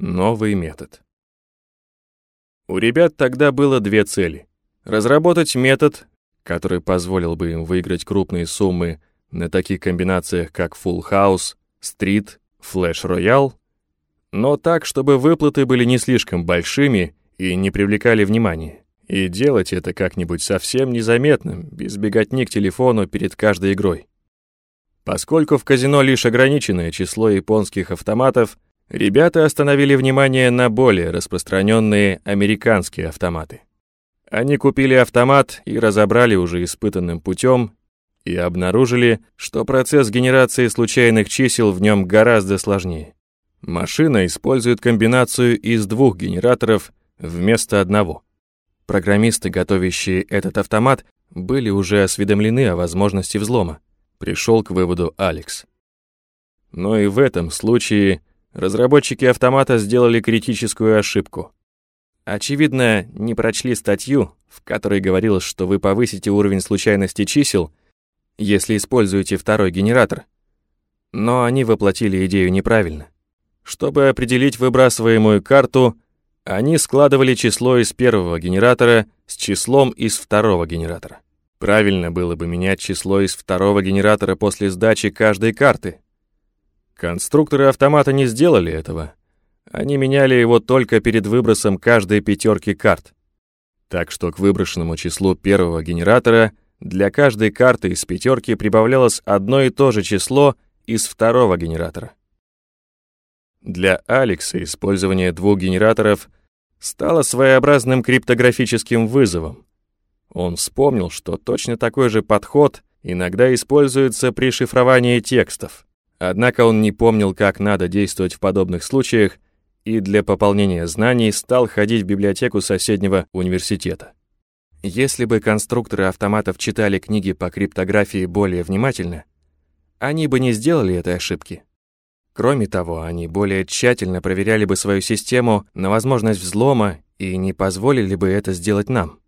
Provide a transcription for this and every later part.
Новый метод. У ребят тогда было две цели. Разработать метод, который позволил бы им выиграть крупные суммы на таких комбинациях, как Full House, Street, Flash Royale, но так, чтобы выплаты были не слишком большими и не привлекали внимания. И делать это как-нибудь совсем незаметным, без беготни к телефону перед каждой игрой. Поскольку в казино лишь ограниченное число японских автоматов, Ребята остановили внимание на более распространенные американские автоматы. Они купили автомат и разобрали уже испытанным путем и обнаружили, что процесс генерации случайных чисел в нем гораздо сложнее. Машина использует комбинацию из двух генераторов вместо одного. Программисты, готовящие этот автомат, были уже осведомлены о возможности взлома. Пришел к выводу Алекс. Но и в этом случае Разработчики автомата сделали критическую ошибку. Очевидно, не прочли статью, в которой говорилось, что вы повысите уровень случайности чисел, если используете второй генератор. Но они воплотили идею неправильно. Чтобы определить выбрасываемую карту, они складывали число из первого генератора с числом из второго генератора. Правильно было бы менять число из второго генератора после сдачи каждой карты, Конструкторы автомата не сделали этого. Они меняли его только перед выбросом каждой пятерки карт. Так что к выброшенному числу первого генератора для каждой карты из пятерки прибавлялось одно и то же число из второго генератора. Для Алекса использование двух генераторов стало своеобразным криптографическим вызовом. Он вспомнил, что точно такой же подход иногда используется при шифровании текстов. Однако он не помнил, как надо действовать в подобных случаях, и для пополнения знаний стал ходить в библиотеку соседнего университета. Если бы конструкторы автоматов читали книги по криптографии более внимательно, они бы не сделали этой ошибки. Кроме того, они более тщательно проверяли бы свою систему на возможность взлома и не позволили бы это сделать нам.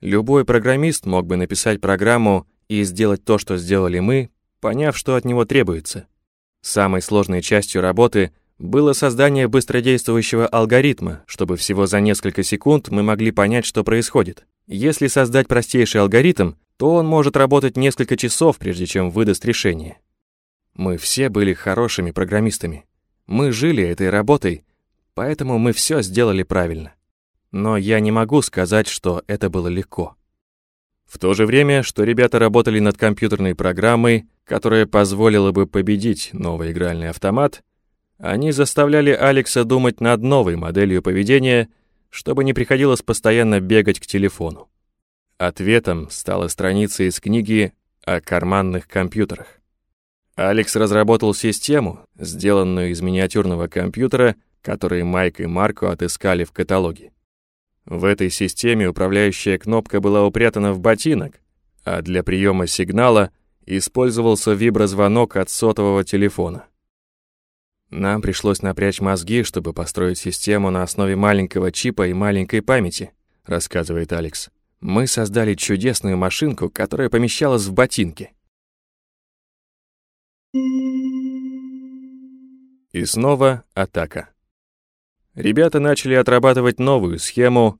Любой программист мог бы написать программу и сделать то, что сделали мы, поняв, что от него требуется. Самой сложной частью работы было создание быстродействующего алгоритма, чтобы всего за несколько секунд мы могли понять, что происходит. Если создать простейший алгоритм, то он может работать несколько часов, прежде чем выдаст решение. Мы все были хорошими программистами. Мы жили этой работой, поэтому мы все сделали правильно. Но я не могу сказать, что это было легко. В то же время, что ребята работали над компьютерной программой, которая позволила бы победить новый игральный автомат, они заставляли Алекса думать над новой моделью поведения, чтобы не приходилось постоянно бегать к телефону. Ответом стала страница из книги о карманных компьютерах. Алекс разработал систему, сделанную из миниатюрного компьютера, который Майк и Марко отыскали в каталоге. В этой системе управляющая кнопка была упрятана в ботинок, а для приема сигнала использовался виброзвонок от сотового телефона. Нам пришлось напрячь мозги, чтобы построить систему на основе маленького чипа и маленькой памяти, рассказывает Алекс. Мы создали чудесную машинку, которая помещалась в ботинке. И снова атака. Ребята начали отрабатывать новую схему,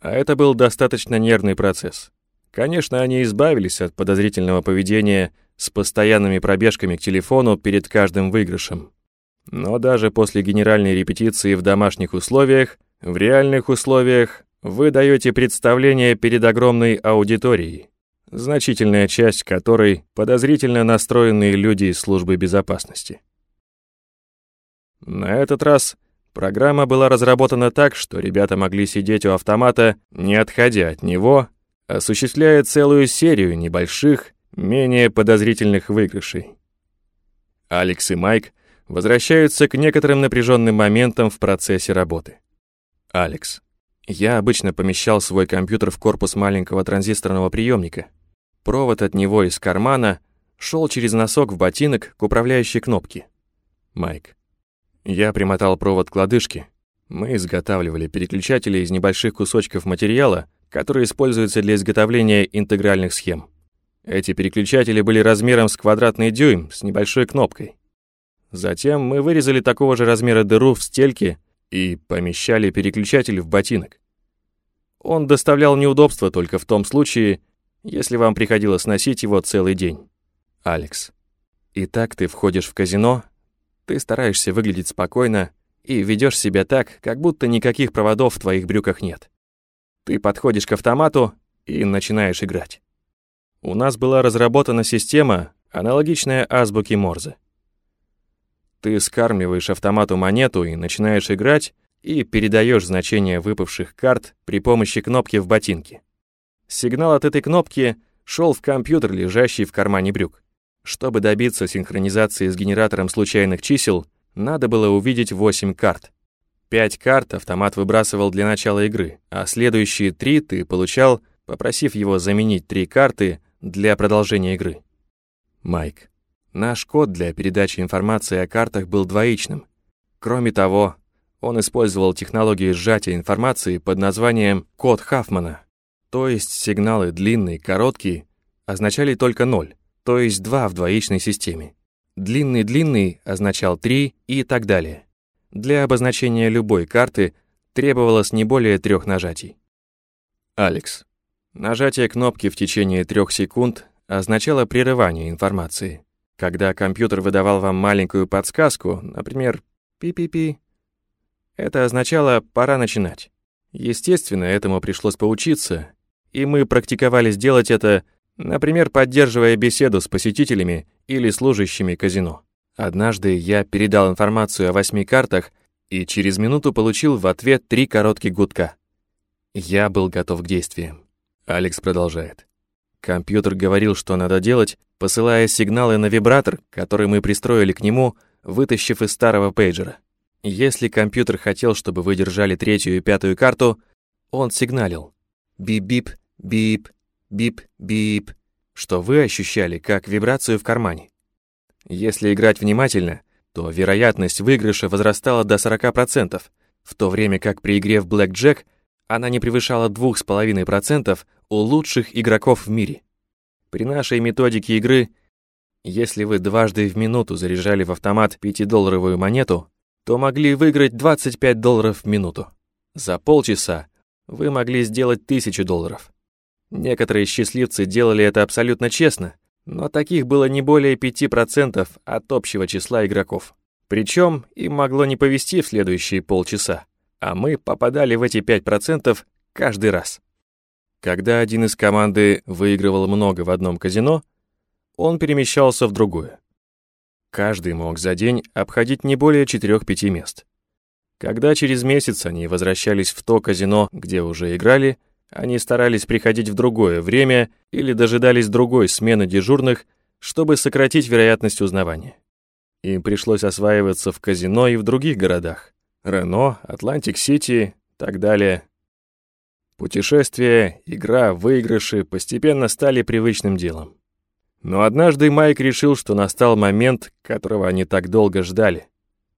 а это был достаточно нервный процесс. Конечно, они избавились от подозрительного поведения с постоянными пробежками к телефону перед каждым выигрышем. Но даже после генеральной репетиции в домашних условиях, в реальных условиях вы даете представление перед огромной аудиторией, значительная часть которой подозрительно настроенные люди из службы безопасности. На этот раз Программа была разработана так, что ребята могли сидеть у автомата, не отходя от него, осуществляя целую серию небольших, менее подозрительных выигрышей. Алекс и Майк возвращаются к некоторым напряженным моментам в процессе работы. Алекс. Я обычно помещал свой компьютер в корпус маленького транзисторного приемника. Провод от него из кармана шел через носок в ботинок к управляющей кнопке. Майк. Я примотал провод к лодыжке. Мы изготавливали переключатели из небольших кусочков материала, которые используются для изготовления интегральных схем. Эти переключатели были размером с квадратный дюйм с небольшой кнопкой. Затем мы вырезали такого же размера дыру в стельке и помещали переключатель в ботинок. Он доставлял неудобства только в том случае, если вам приходилось носить его целый день. Алекс. Итак, ты входишь в казино, ты стараешься выглядеть спокойно и ведешь себя так, как будто никаких проводов в твоих брюках нет. Ты подходишь к автомату и начинаешь играть. У нас была разработана система, аналогичная азбуке Морзе. Ты скармливаешь автомату монету и начинаешь играть, и передаешь значение выпавших карт при помощи кнопки в ботинке. Сигнал от этой кнопки шел в компьютер, лежащий в кармане брюк. Чтобы добиться синхронизации с генератором случайных чисел, надо было увидеть 8 карт. 5 карт автомат выбрасывал для начала игры, а следующие 3 ты получал, попросив его заменить 3 карты для продолжения игры. Майк. Наш код для передачи информации о картах был двоичным. Кроме того, он использовал технологии сжатия информации под названием «код Хафмана». То есть сигналы длинные, короткие означали только ноль, то есть два в двоичной системе. Длинный-длинный означал три и так далее. Для обозначения любой карты требовалось не более трех нажатий. Алекс. Нажатие кнопки в течение трех секунд означало прерывание информации. Когда компьютер выдавал вам маленькую подсказку, например, «пи-пи-пи», это означало «пора начинать». Естественно, этому пришлось поучиться, и мы практиковались делать это, например, поддерживая беседу с посетителями или служащими казино. Однажды я передал информацию о восьми картах и через минуту получил в ответ три коротких гудка. Я был готов к действиям. Алекс продолжает. Компьютер говорил, что надо делать, посылая сигналы на вибратор, который мы пристроили к нему, вытащив из старого пейджера. Если компьютер хотел, чтобы вы держали третью и пятую карту, он сигналил. Бип-бип, бип, бип-бип, что вы ощущали как вибрацию в кармане. Если играть внимательно, то вероятность выигрыша возрастала до 40%, в то время как при игре в Блэк Джек она не превышала 2,5% у лучших игроков в мире. При нашей методике игры, если вы дважды в минуту заряжали в автомат 5-долларовую монету, то могли выиграть 25 долларов в минуту. За полчаса вы могли сделать 1000 долларов. Некоторые счастливцы делали это абсолютно честно, но таких было не более 5% от общего числа игроков. Причем им могло не повезти в следующие полчаса, а мы попадали в эти 5% каждый раз. Когда один из команды выигрывал много в одном казино, он перемещался в другое. Каждый мог за день обходить не более 4-5 мест. Когда через месяц они возвращались в то казино, где уже играли, они старались приходить в другое время или дожидались другой смены дежурных, чтобы сократить вероятность узнавания. Им пришлось осваиваться в казино и в других городах. Рено, Атлантик-Сити, так далее. Путешествия, игра, выигрыши постепенно стали привычным делом. Но однажды Майк решил, что настал момент, которого они так долго ждали.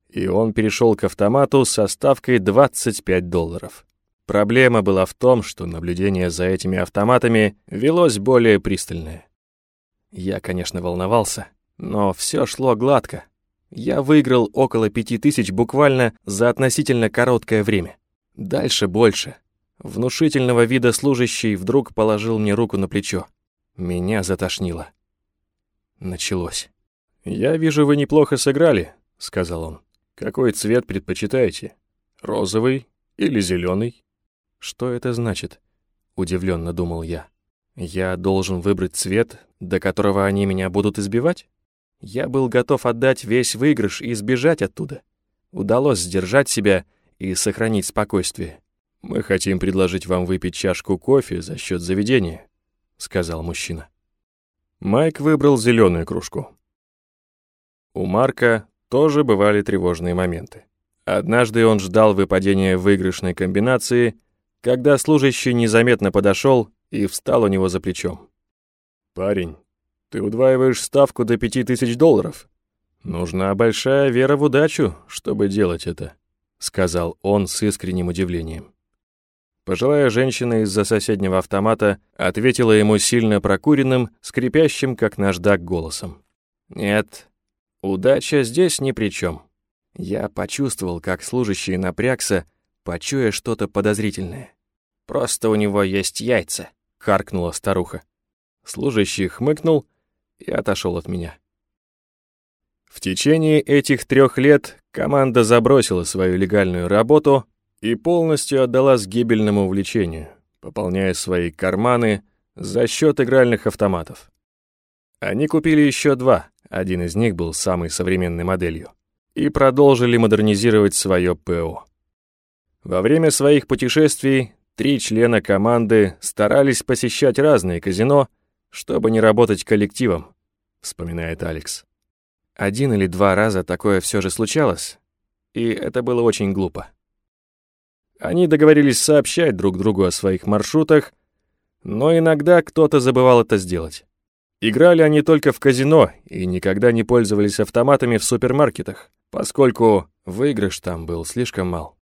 И он перешел к автомату со ставкой 25 долларов. Проблема была в том, что наблюдение за этими автоматами велось более пристальное. Я, конечно, волновался, но все шло гладко. Я выиграл около пяти тысяч буквально за относительно короткое время. Дальше больше. Внушительного вида служащий вдруг положил мне руку на плечо. Меня затошнило. Началось. «Я вижу, вы неплохо сыграли», — сказал он. «Какой цвет предпочитаете? Розовый или зеленый? «Что это значит?» — удивленно думал я. «Я должен выбрать цвет, до которого они меня будут избивать?» Я был готов отдать весь выигрыш и сбежать оттуда. Удалось сдержать себя и сохранить спокойствие. «Мы хотим предложить вам выпить чашку кофе за счет заведения», — сказал мужчина. Майк выбрал зеленую кружку. У Марка тоже бывали тревожные моменты. Однажды он ждал выпадения выигрышной комбинации, когда служащий незаметно подошел и встал у него за плечом. «Парень, ты удваиваешь ставку до пяти тысяч долларов. Нужна большая вера в удачу, чтобы делать это», — сказал он с искренним удивлением. Пожилая женщина из-за соседнего автомата ответила ему сильно прокуренным, скрипящим, как наждак, голосом. «Нет, Удача здесь ни при чем. Я почувствовал, как служащий напрягся, почуя что-то подозрительное. «Просто у него есть яйца», — каркнула старуха. Служащий хмыкнул и отошел от меня. В течение этих трех лет команда забросила свою легальную работу и полностью отдалась гибельному увлечению, пополняя свои карманы за счет игральных автоматов. Они купили еще два, один из них был самой современной моделью, и продолжили модернизировать свое ПО. Во время своих путешествий три члена команды старались посещать разные казино, чтобы не работать коллективом, вспоминает Алекс. Один или два раза такое все же случалось, и это было очень глупо. Они договорились сообщать друг другу о своих маршрутах, но иногда кто-то забывал это сделать. Играли они только в казино и никогда не пользовались автоматами в супермаркетах, поскольку выигрыш там был слишком мал.